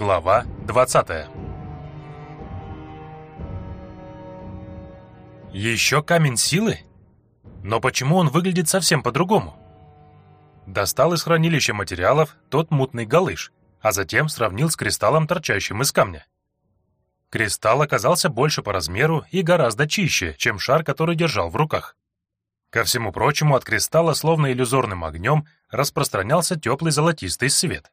Глава 20 Еще камень силы? Но почему он выглядит совсем по-другому? Достал из хранилища материалов тот мутный галыш, а затем сравнил с кристаллом, торчащим из камня. Кристалл оказался больше по размеру и гораздо чище, чем шар, который держал в руках. Ко всему прочему, от кристалла, словно иллюзорным огнем, распространялся теплый золотистый свет.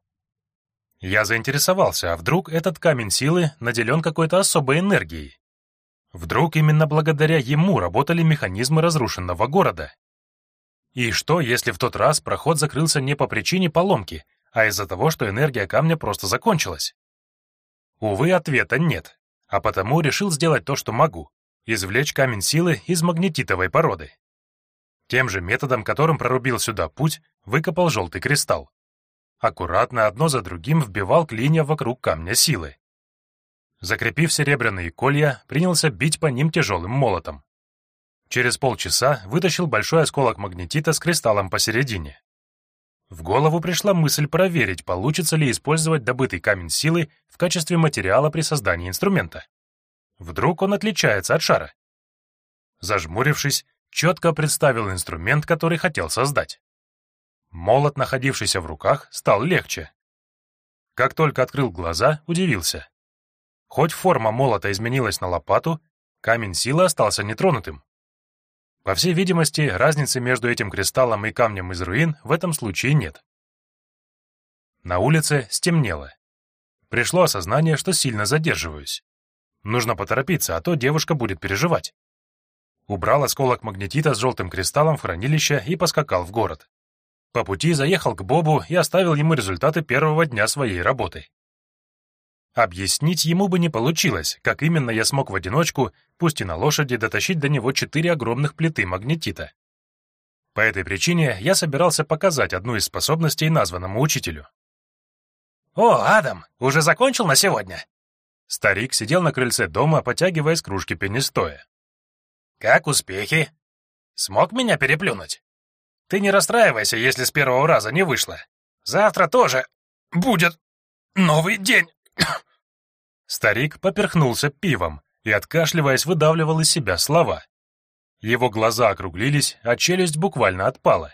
Я заинтересовался, а вдруг этот камень силы наделен какой-то особой энергией? Вдруг именно благодаря ему работали механизмы разрушенного города? И что, если в тот раз проход закрылся не по причине поломки, а из-за того, что энергия камня просто закончилась? Увы, ответа нет, а потому решил сделать то, что могу — извлечь камень силы из магнетитовой породы. Тем же методом, которым прорубил сюда путь, выкопал желтый кристалл аккуратно одно за другим вбивал клинья вокруг камня силы. Закрепив серебряные колья, принялся бить по ним тяжелым молотом. Через полчаса вытащил большой осколок магнетита с кристаллом посередине. В голову пришла мысль проверить, получится ли использовать добытый камень силы в качестве материала при создании инструмента. Вдруг он отличается от шара. Зажмурившись, четко представил инструмент, который хотел создать. Молот, находившийся в руках, стал легче. Как только открыл глаза, удивился. Хоть форма молота изменилась на лопату, камень силы остался нетронутым. По всей видимости, разницы между этим кристаллом и камнем из руин в этом случае нет. На улице стемнело. Пришло осознание, что сильно задерживаюсь. Нужно поторопиться, а то девушка будет переживать. Убрал осколок магнетита с желтым кристаллом в хранилище и поскакал в город. По пути заехал к Бобу и оставил ему результаты первого дня своей работы. Объяснить ему бы не получилось, как именно я смог в одиночку, пусть и на лошади, дотащить до него четыре огромных плиты магнетита. По этой причине я собирался показать одну из способностей названному учителю. «О, Адам, уже закончил на сегодня?» Старик сидел на крыльце дома, потягивая из кружки пенестоя. «Как успехи? Смог меня переплюнуть?» Ты не расстраивайся, если с первого раза не вышло. Завтра тоже будет новый день. Старик поперхнулся пивом и, откашливаясь, выдавливал из себя слова. Его глаза округлились, а челюсть буквально отпала.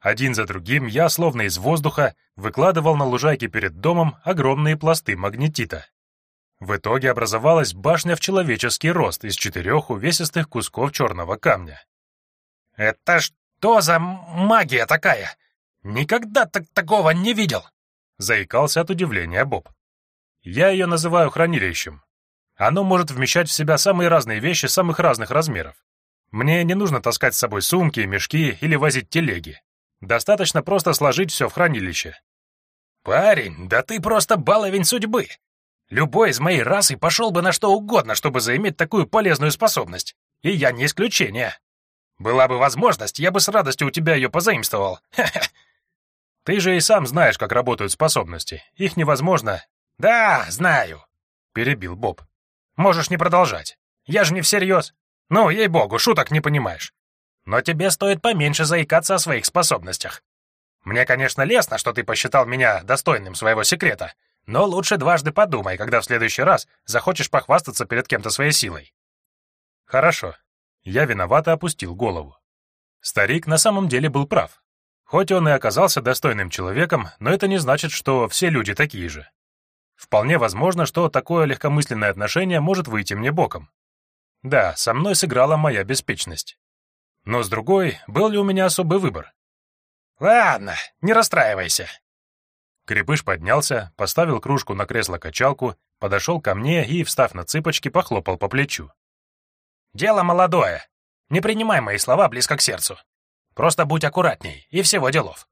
Один за другим я, словно из воздуха, выкладывал на лужайке перед домом огромные пласты магнетита. В итоге образовалась башня в человеческий рост из четырех увесистых кусков черного камня. «Это ж что за магия такая? Никогда так такого не видел!» Заикался от удивления Боб. «Я ее называю хранилищем. Оно может вмещать в себя самые разные вещи самых разных размеров. Мне не нужно таскать с собой сумки, мешки или возить телеги. Достаточно просто сложить все в хранилище». «Парень, да ты просто баловень судьбы! Любой из моей расы пошел бы на что угодно, чтобы заиметь такую полезную способность. И я не исключение. Была бы возможность, я бы с радостью у тебя ее позаимствовал. Ты же и сам знаешь, как работают способности. Их невозможно... Да, знаю, перебил Боб. Можешь не продолжать. Я же не всерьез. Ну, ей-богу, шуток не понимаешь. Но тебе стоит поменьше заикаться о своих способностях. Мне, конечно, лестно, что ты посчитал меня достойным своего секрета, но лучше дважды подумай, когда в следующий раз захочешь похвастаться перед кем-то своей силой. Хорошо, я виновато опустил голову. Старик на самом деле был прав. Хоть он и оказался достойным человеком, но это не значит, что все люди такие же. Вполне возможно, что такое легкомысленное отношение может выйти мне боком. Да, со мной сыграла моя беспечность. Но с другой, был ли у меня особый выбор? Ладно, не расстраивайся. Крепыш поднялся, поставил кружку на кресло-качалку, подошел ко мне и, встав на цыпочки, похлопал по плечу. Дело молодое. Не принимай мои слова близко к сердцу. Просто будь аккуратней, и всего делов».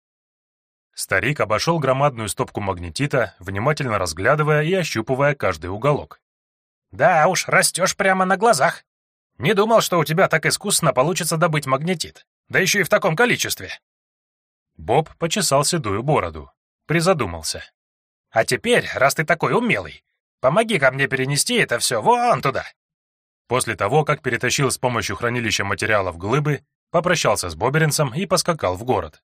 Старик обошел громадную стопку магнетита, внимательно разглядывая и ощупывая каждый уголок. «Да уж, растешь прямо на глазах. Не думал, что у тебя так искусно получится добыть магнетит, да еще и в таком количестве». Боб почесал седую бороду, призадумался. «А теперь, раз ты такой умелый, помоги ко мне перенести это все вон туда, После того, как перетащил с помощью хранилища материалов глыбы, попрощался с Боберинсом и поскакал в город.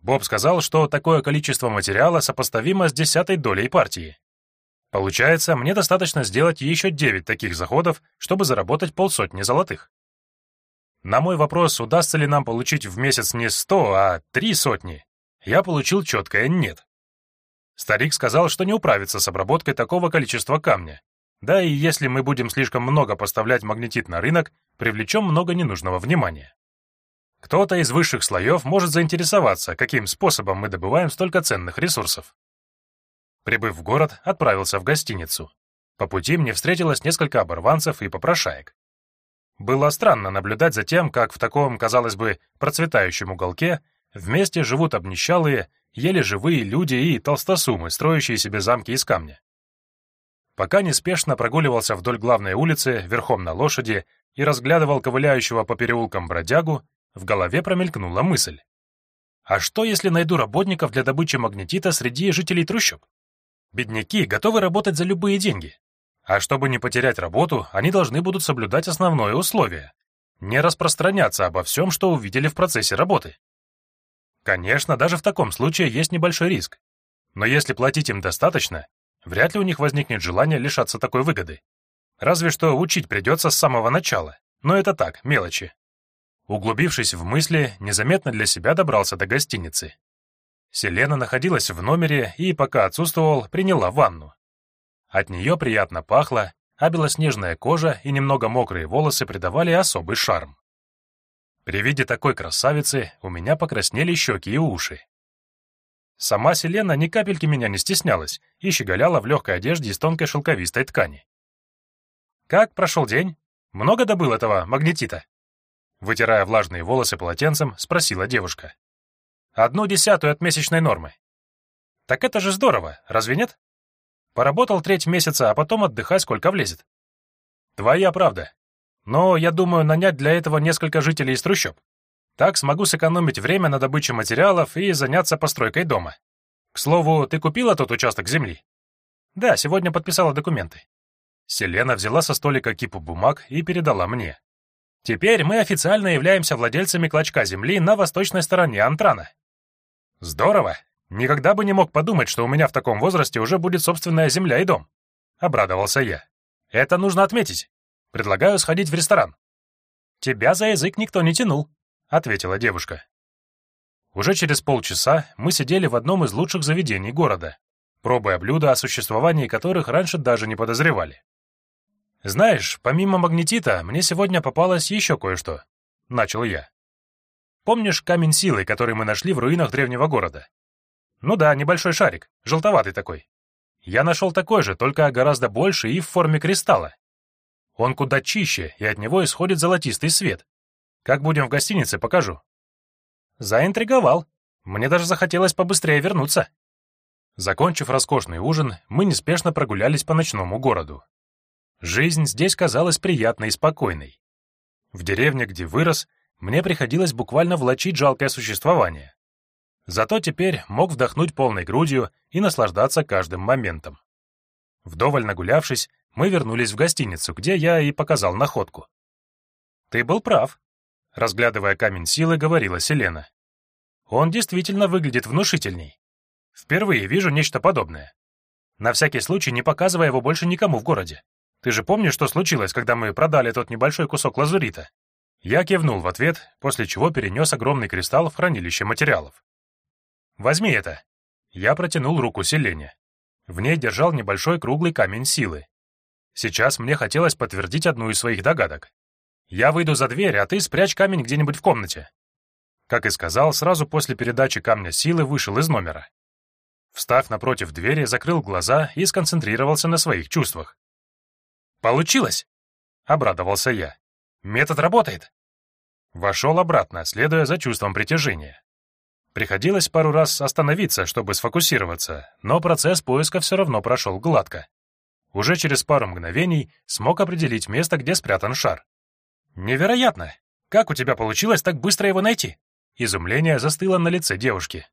Боб сказал, что такое количество материала сопоставимо с десятой долей партии. Получается, мне достаточно сделать еще девять таких заходов, чтобы заработать полсотни золотых. На мой вопрос, удастся ли нам получить в месяц не сто, а три сотни, я получил четкое «нет». Старик сказал, что не управится с обработкой такого количества камня. Да и если мы будем слишком много поставлять магнетит на рынок, привлечем много ненужного внимания. Кто-то из высших слоев может заинтересоваться, каким способом мы добываем столько ценных ресурсов. Прибыв в город, отправился в гостиницу. По пути мне встретилось несколько оборванцев и попрошаек. Было странно наблюдать за тем, как в таком, казалось бы, процветающем уголке вместе живут обнищалые, еле живые люди и толстосумы, строящие себе замки из камня. Пока неспешно прогуливался вдоль главной улицы верхом на лошади и разглядывал ковыляющего по переулкам бродягу, в голове промелькнула мысль. А что, если найду работников для добычи магнетита среди жителей трущоб? Бедняки готовы работать за любые деньги. А чтобы не потерять работу, они должны будут соблюдать основное условие — не распространяться обо всем, что увидели в процессе работы. Конечно, даже в таком случае есть небольшой риск. Но если платить им достаточно, вряд ли у них возникнет желание лишаться такой выгоды. Разве что учить придется с самого начала, но это так, мелочи. Углубившись в мысли, незаметно для себя добрался до гостиницы. Селена находилась в номере и, пока отсутствовал, приняла ванну. От нее приятно пахло, а белоснежная кожа и немного мокрые волосы придавали особый шарм. При виде такой красавицы у меня покраснели щеки и уши. Сама Селена ни капельки меня не стеснялась и щеголяла в легкой одежде из тонкой шелковистой ткани. «Как прошел день? Много добыл этого магнетита?» Вытирая влажные волосы полотенцем, спросила девушка. Одну десятую от месячной нормы. Так это же здорово, разве нет? Поработал треть месяца, а потом отдыхай, сколько влезет. Твоя правда. Но я думаю нанять для этого несколько жителей из трущоб. Так смогу сэкономить время на добыче материалов и заняться постройкой дома. К слову, ты купила тот участок земли? Да, сегодня подписала документы. Селена взяла со столика кипу бумаг и передала мне. Теперь мы официально являемся владельцами клочка земли на восточной стороне Антрана. Здорово! Никогда бы не мог подумать, что у меня в таком возрасте уже будет собственная земля и дом. Обрадовался я. Это нужно отметить. Предлагаю сходить в ресторан. Тебя за язык никто не тянул, ответила девушка. Уже через полчаса мы сидели в одном из лучших заведений города, пробуя блюда, о существовании которых раньше даже не подозревали. Знаешь, помимо магнетита, мне сегодня попалось еще кое-что, начал я. Помнишь камень силы, который мы нашли в руинах древнего города? Ну да, небольшой шарик, желтоватый такой. Я нашел такой же, только гораздо больше и в форме кристалла. Он куда чище, и от него исходит золотистый свет. Как будем в гостинице, покажу. Заинтриговал. Мне даже захотелось побыстрее вернуться. Закончив роскошный ужин, мы неспешно прогулялись по ночному городу. Жизнь здесь казалась приятной и спокойной. В деревне, где вырос, мне приходилось буквально влачить жалкое существование. Зато теперь мог вдохнуть полной грудью и наслаждаться каждым моментом. Вдоволь нагулявшись, мы вернулись в гостиницу, где я и показал находку. «Ты был прав», — разглядывая камень силы, говорила Селена. «Он действительно выглядит внушительней. Впервые вижу нечто подобное. На всякий случай не показывай его больше никому в городе. Ты же помнишь, что случилось, когда мы продали тот небольшой кусок лазурита? Я кивнул в ответ, после чего перенес огромный кристалл в хранилище материалов. «Возьми это!» Я протянул руку Селене. В ней держал небольшой круглый камень силы. Сейчас мне хотелось подтвердить одну из своих догадок. Я выйду за дверь, а ты спрячь камень где-нибудь в комнате. Как и сказал, сразу после передачи камня силы вышел из номера. Встав напротив двери, закрыл глаза и сконцентрировался на своих чувствах. «Получилось!» — обрадовался я. Метод работает. Вошел обратно, следуя за чувством притяжения. Приходилось пару раз остановиться, чтобы сфокусироваться, но процесс поиска все равно прошел гладко. Уже через пару мгновений смог определить место, где спрятан шар. «Невероятно! Как у тебя получилось так быстро его найти?» Изумление застыло на лице девушки.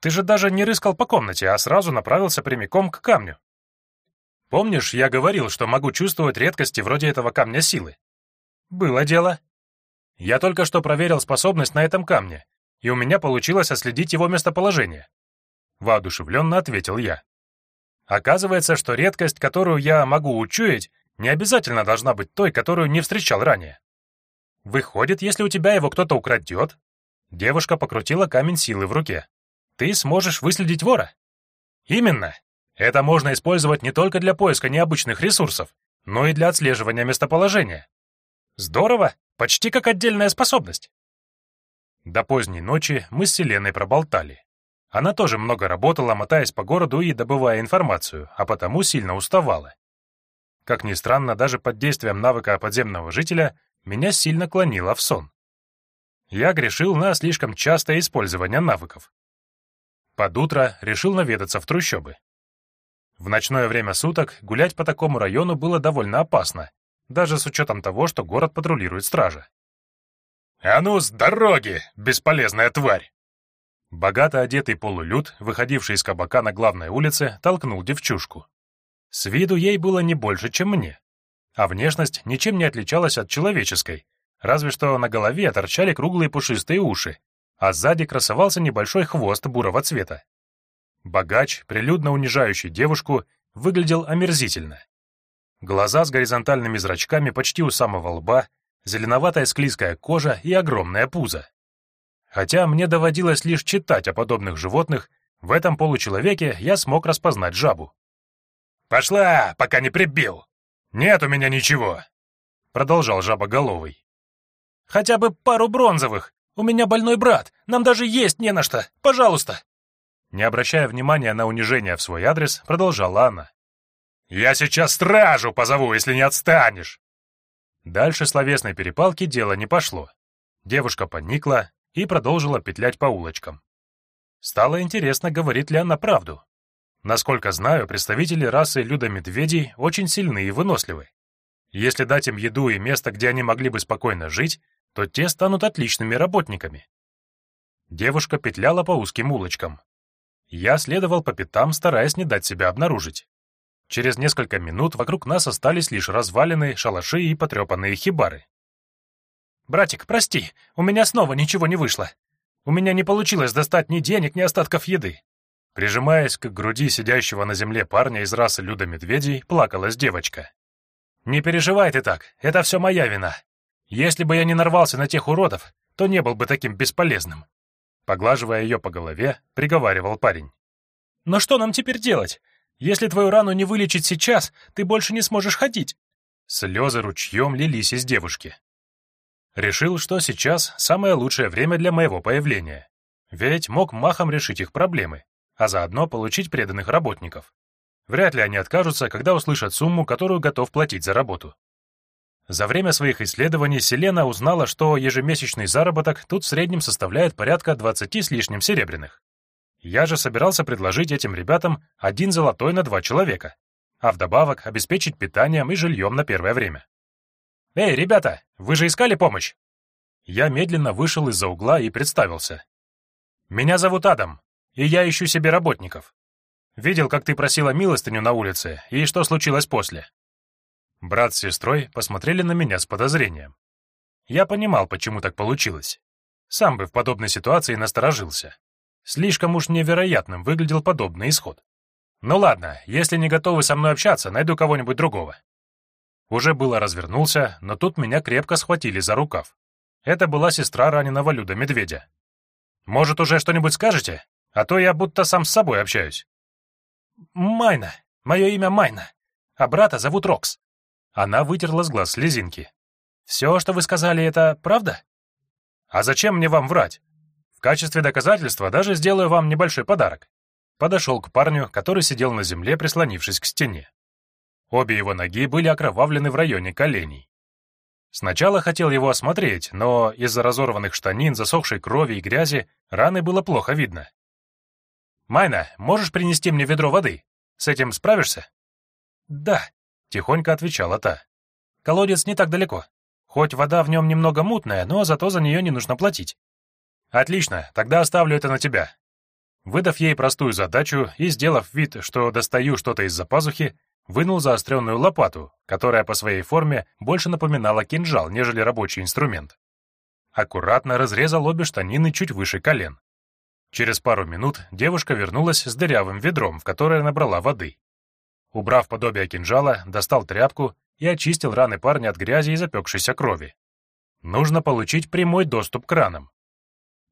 «Ты же даже не рыскал по комнате, а сразу направился прямиком к камню. Помнишь, я говорил, что могу чувствовать редкости вроде этого камня силы? Было дело. Я только что проверил способность на этом камне, и у меня получилось отследить его местоположение. Воодушевленно ответил я. Оказывается, что редкость, которую я могу учуять, не обязательно должна быть той, которую не встречал ранее. Выходит, если у тебя его кто-то украдет, девушка покрутила камень силы в руке, ты сможешь выследить вора. Именно. Это можно использовать не только для поиска необычных ресурсов, но и для отслеживания местоположения. Здорово, почти как отдельная способность. До поздней ночи мы с Селеной проболтали. Она тоже много работала, мотаясь по городу и добывая информацию, а потому сильно уставала. Как ни странно, даже под действием навыка подземного жителя меня сильно клонило в сон. Я грешил на слишком частое использование навыков. Под утро решил наведаться в трущобы. В ночное время суток гулять по такому району было довольно опасно, даже с учетом того, что город патрулирует стража. «А ну, с дороги, бесполезная тварь!» Богато одетый полулюд, выходивший из кабака на главной улице, толкнул девчушку. С виду ей было не больше, чем мне, а внешность ничем не отличалась от человеческой, разве что на голове торчали круглые пушистые уши, а сзади красовался небольшой хвост бурого цвета. Богач, прилюдно унижающий девушку, выглядел омерзительно. Глаза с горизонтальными зрачками почти у самого лба, зеленоватая склизкая кожа и огромное пузо. Хотя мне доводилось лишь читать о подобных животных, в этом получеловеке я смог распознать жабу. «Пошла, пока не прибил! Нет у меня ничего!» Продолжал жабоголовый. «Хотя бы пару бронзовых! У меня больной брат! Нам даже есть не на что! Пожалуйста!» Не обращая внимания на унижение в свой адрес, продолжала она. «Я сейчас стражу позову, если не отстанешь!» Дальше словесной перепалки дело не пошло. Девушка поникла и продолжила петлять по улочкам. Стало интересно, говорит ли она правду. Насколько знаю, представители расы людо-медведей очень сильны и выносливы. Если дать им еду и место, где они могли бы спокойно жить, то те станут отличными работниками. Девушка петляла по узким улочкам. Я следовал по пятам, стараясь не дать себя обнаружить. Через несколько минут вокруг нас остались лишь развалины, шалаши и потрепанные хибары. «Братик, прости, у меня снова ничего не вышло. У меня не получилось достать ни денег, ни остатков еды. Прижимаясь к груди сидящего на земле парня из расы людо-медведей, плакалась девочка. «Не переживай ты так, это все моя вина. Если бы я не нарвался на тех уродов, то не был бы таким бесполезным». Поглаживая ее по голове, приговаривал парень. «Но что нам теперь делать? Если твою рану не вылечить сейчас, ты больше не сможешь ходить». Слезы ручьем лились из девушки. Решил, что сейчас самое лучшее время для моего появления. Ведь мог махом решить их проблемы, а заодно получить преданных работников. Вряд ли они откажутся, когда услышат сумму, которую готов платить за работу. За время своих исследований Селена узнала, что ежемесячный заработок тут в среднем составляет порядка 20 с лишним серебряных. Я же собирался предложить этим ребятам один золотой на два человека, а вдобавок обеспечить питанием и жильем на первое время. «Эй, ребята, вы же искали помощь?» Я медленно вышел из-за угла и представился. «Меня зовут Адам, и я ищу себе работников. Видел, как ты просила милостыню на улице, и что случилось после?» Брат с сестрой посмотрели на меня с подозрением. Я понимал, почему так получилось. Сам бы в подобной ситуации насторожился. Слишком уж невероятным выглядел подобный исход. Ну ладно, если не готовы со мной общаться, найду кого-нибудь другого. Уже было развернулся, но тут меня крепко схватили за рукав. Это была сестра раненого Люда Медведя. «Может, уже что-нибудь скажете? А то я будто сам с собой общаюсь». «Майна. Мое имя Майна. А брата зовут Рокс». Она вытерла с глаз слезинки. «Все, что вы сказали, это правда?» «А зачем мне вам врать? В качестве доказательства даже сделаю вам небольшой подарок». Подошел к парню, который сидел на земле, прислонившись к стене. Обе его ноги были окровавлены в районе коленей. Сначала хотел его осмотреть, но из-за разорванных штанин, засохшей крови и грязи раны было плохо видно. «Майна, можешь принести мне ведро воды? С этим справишься?» «Да», — тихонько отвечала та. «Колодец не так далеко. Хоть вода в нем немного мутная, но зато за нее не нужно платить». «Отлично, тогда оставлю это на тебя». Выдав ей простую задачу и сделав вид, что достаю что-то из-за пазухи, вынул заостренную лопату, которая по своей форме больше напоминала кинжал, нежели рабочий инструмент. Аккуратно разрезал обе штанины чуть выше колен. Через пару минут девушка вернулась с дырявым ведром, в которое набрала воды, Убрав подобие кинжала, достал тряпку и очистил раны парня от грязи и запекшейся крови. Нужно получить прямой доступ к ранам.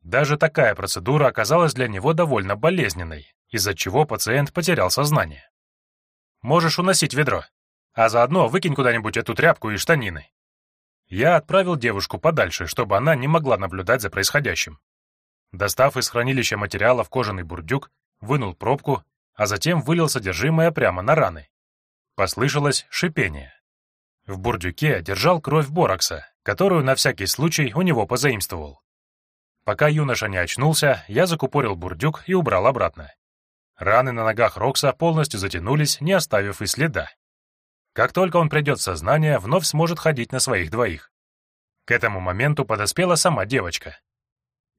Даже такая процедура оказалась для него довольно болезненной, из-за чего пациент потерял сознание. «Можешь уносить ведро, а заодно выкинь куда-нибудь эту тряпку и штанины». Я отправил девушку подальше, чтобы она не могла наблюдать за происходящим. Достав из хранилища материалов кожаный бурдюк, вынул пробку, а затем вылил содержимое прямо на раны. Послышалось шипение. В бурдюке держал кровь Боракса, которую на всякий случай у него позаимствовал. Пока юноша не очнулся, я закупорил бурдюк и убрал обратно. Раны на ногах Рокса полностью затянулись, не оставив и следа. Как только он придет в сознание, вновь сможет ходить на своих двоих. К этому моменту подоспела сама девочка.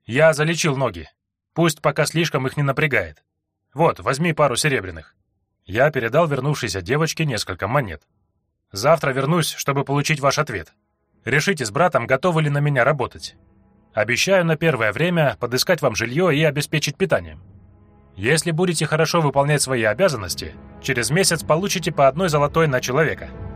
Я залечил ноги. Пусть пока слишком их не напрягает. Вот, возьми пару серебряных. Я передал вернувшейся девочке несколько монет. Завтра вернусь, чтобы получить ваш ответ. Решите с братом, готовы ли на меня работать. Обещаю на первое время подыскать вам жилье и обеспечить питанием. Если будете хорошо выполнять свои обязанности, через месяц получите по одной золотой на человека –